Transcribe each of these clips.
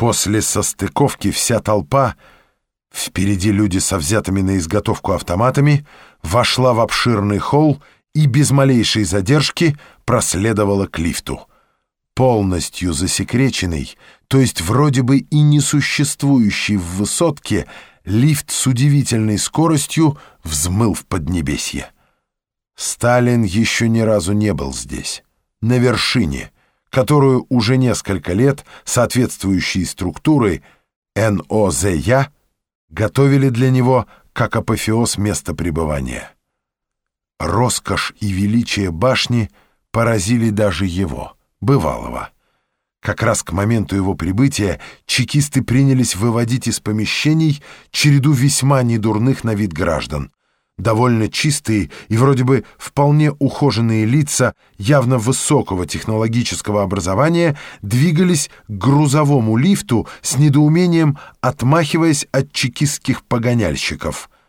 После состыковки вся толпа, впереди люди со взятыми на изготовку автоматами, вошла в обширный холл и без малейшей задержки проследовала к лифту. Полностью засекреченный, то есть вроде бы и несуществующий в высотке, лифт с удивительной скоростью взмыл в Поднебесье. Сталин еще ни разу не был здесь, на вершине, которую уже несколько лет соответствующие структуры НОЗЯ готовили для него как апофеоз места пребывания. Роскошь и величие башни поразили даже его, бывалого. Как раз к моменту его прибытия чекисты принялись выводить из помещений череду весьма недурных на вид граждан. Довольно чистые и вроде бы вполне ухоженные лица явно высокого технологического образования двигались к грузовому лифту с недоумением, отмахиваясь от чекистских погоняльщиков —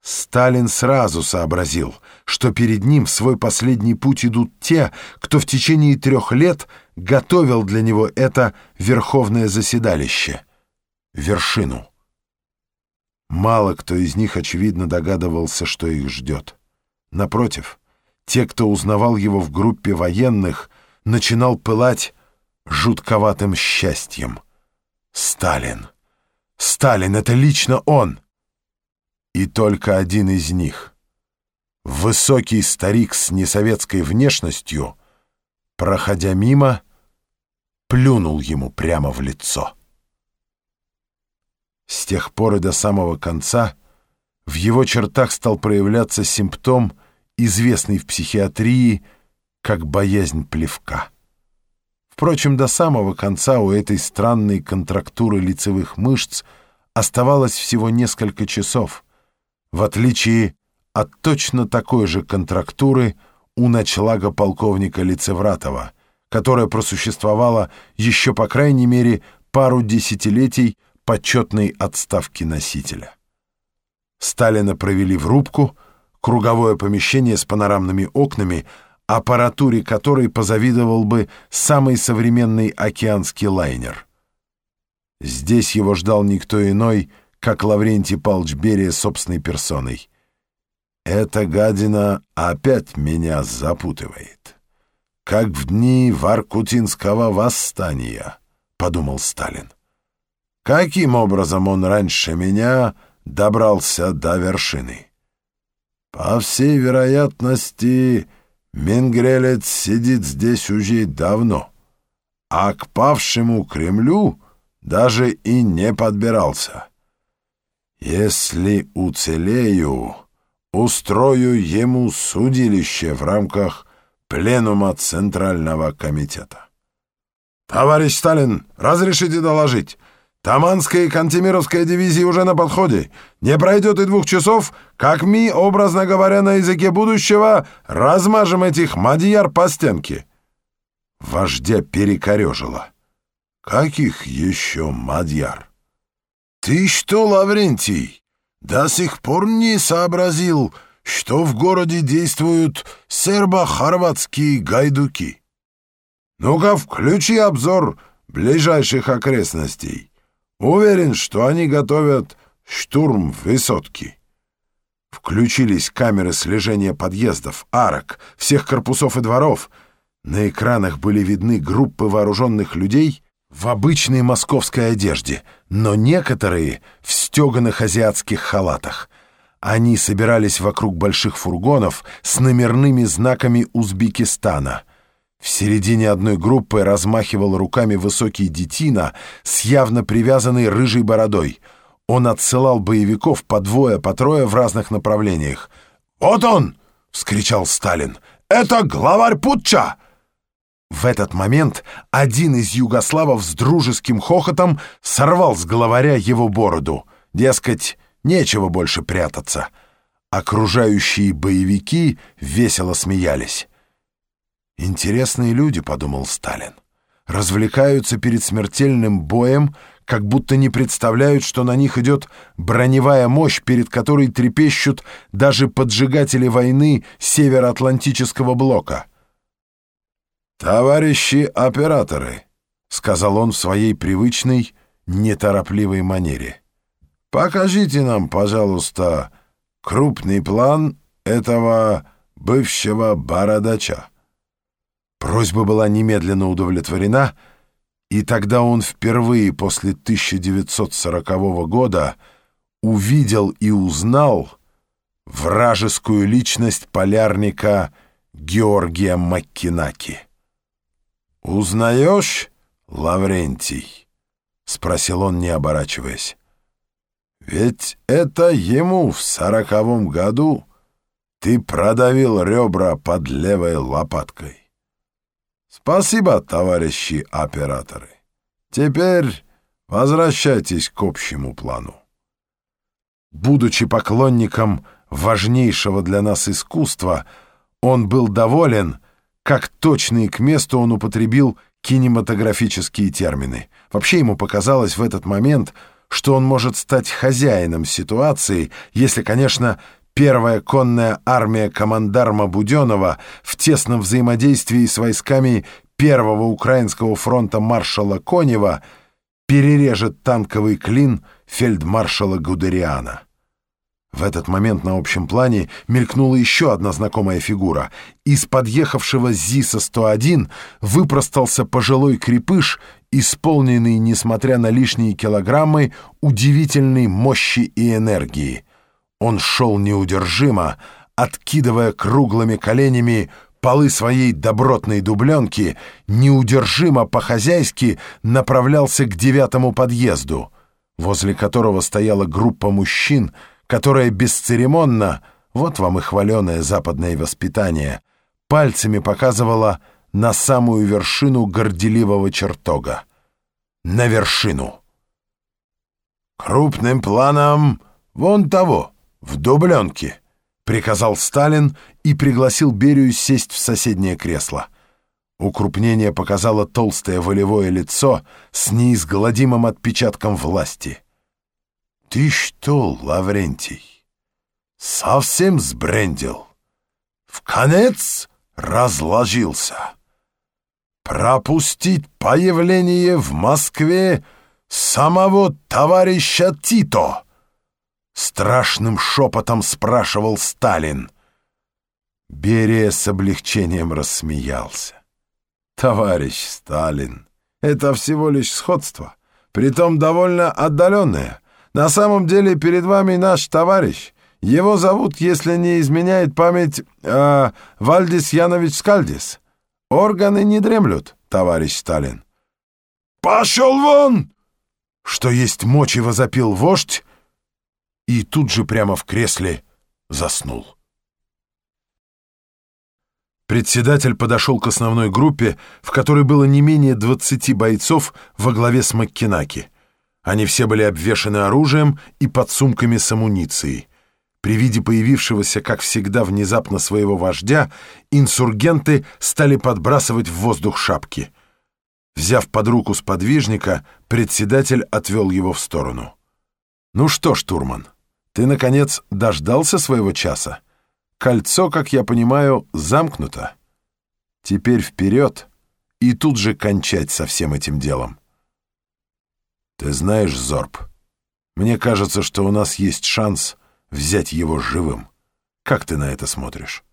Сталин сразу сообразил, что перед ним в свой последний путь идут те, кто в течение трех лет готовил для него это верховное заседалище — вершину. Мало кто из них, очевидно, догадывался, что их ждет. Напротив, те, кто узнавал его в группе военных, начинал пылать жутковатым счастьем. Сталин! Сталин — это лично он! И только один из них, высокий старик с несоветской внешностью, проходя мимо, плюнул ему прямо в лицо. С тех пор и до самого конца в его чертах стал проявляться симптом, известный в психиатрии как боязнь плевка. Впрочем, до самого конца у этой странной контрактуры лицевых мышц оставалось всего несколько часов — в отличие от точно такой же контрактуры у ночлага полковника Лицевратова, которая просуществовала еще по крайней мере пару десятилетий почетной отставки носителя. Сталина провели в рубку, круговое помещение с панорамными окнами, аппаратуре которой позавидовал бы самый современный океанский лайнер. Здесь его ждал никто иной, как Лаврентий Павлович Берия собственной персоной. «Эта гадина опять меня запутывает. Как в дни Варкутинского восстания», — подумал Сталин. «Каким образом он раньше меня добрался до вершины?» «По всей вероятности, Менгрелец сидит здесь уже давно, а к павшему Кремлю даже и не подбирался». Если уцелею, устрою ему судилище в рамках пленума Центрального комитета. Товарищ Сталин, разрешите доложить? Таманская и Кантемировская дивизии уже на подходе. Не пройдет и двух часов, как мы, образно говоря на языке будущего, размажем этих мадьяр по стенке. Вождя перекорежило. Каких еще мадьяр? «Ты что, Лаврентий, до сих пор не сообразил, что в городе действуют сербо-хорватские гайдуки? Ну-ка, включи обзор ближайших окрестностей. Уверен, что они готовят штурм высотки». Включились камеры слежения подъездов, арок, всех корпусов и дворов. На экранах были видны группы вооруженных людей в обычной московской одежде, но некоторые в стеганых азиатских халатах. Они собирались вокруг больших фургонов с номерными знаками Узбекистана. В середине одной группы размахивал руками высокий детина с явно привязанной рыжей бородой. Он отсылал боевиков по двое, по трое в разных направлениях. «Вот он!» — вскричал Сталин. «Это главарь путча!» В этот момент один из югославов с дружеским хохотом сорвал с главаря его бороду. Дескать, нечего больше прятаться. Окружающие боевики весело смеялись. «Интересные люди», — подумал Сталин, — «развлекаются перед смертельным боем, как будто не представляют, что на них идет броневая мощь, перед которой трепещут даже поджигатели войны Североатлантического блока». «Товарищи операторы», — сказал он в своей привычной, неторопливой манере. «Покажите нам, пожалуйста, крупный план этого бывшего бородача». Просьба была немедленно удовлетворена, и тогда он впервые после 1940 года увидел и узнал вражескую личность полярника Георгия Маккинаки. «Узнаешь, Лаврентий?» — спросил он, не оборачиваясь. «Ведь это ему в сороковом году ты продавил ребра под левой лопаткой. Спасибо, товарищи операторы. Теперь возвращайтесь к общему плану». Будучи поклонником важнейшего для нас искусства, он был доволен, как точно и к месту он употребил кинематографические термины. Вообще ему показалось в этот момент, что он может стать хозяином ситуации, если, конечно, первая конная армия командарма Буденова в тесном взаимодействии с войсками Первого Украинского фронта маршала Конева перережет танковый клин фельдмаршала Гудериана. В этот момент на общем плане мелькнула еще одна знакомая фигура. Из подъехавшего ЗИСа-101 выпростался пожилой крепыш, исполненный, несмотря на лишние килограммы, удивительной мощи и энергии. Он шел неудержимо, откидывая круглыми коленями полы своей добротной дубленки, неудержимо по-хозяйски направлялся к девятому подъезду, возле которого стояла группа мужчин — которая бесцеремонно, вот вам и хваленое западное воспитание, пальцами показывала на самую вершину горделивого чертога. На вершину. «Крупным планом вон того, в дубленке», — приказал Сталин и пригласил Берию сесть в соседнее кресло. Укрупнение показало толстое волевое лицо с неизгладимым отпечатком власти — «Ты что, Лаврентий, совсем сбрендил? В конец разложился. Пропустить появление в Москве самого товарища Тито?» Страшным шепотом спрашивал Сталин. Берия с облегчением рассмеялся. «Товарищ Сталин, это всего лишь сходство, притом довольно отдаленное. На самом деле перед вами наш товарищ. Его зовут, если не изменяет память, э, Вальдис Янович Скальдис. Органы не дремлют, товарищ Сталин. «Пошел вон!» Что есть мочи возопил вождь, и тут же прямо в кресле заснул. Председатель подошел к основной группе, в которой было не менее 20 бойцов во главе с Маккинаки. Они все были обвешаны оружием и подсумками с амуницией. При виде появившегося, как всегда, внезапно своего вождя, инсургенты стали подбрасывать в воздух шапки. Взяв под руку сподвижника, председатель отвел его в сторону. «Ну что, штурман, ты, наконец, дождался своего часа? Кольцо, как я понимаю, замкнуто. Теперь вперед и тут же кончать со всем этим делом». Ты знаешь, Зорб, мне кажется, что у нас есть шанс взять его живым. Как ты на это смотришь?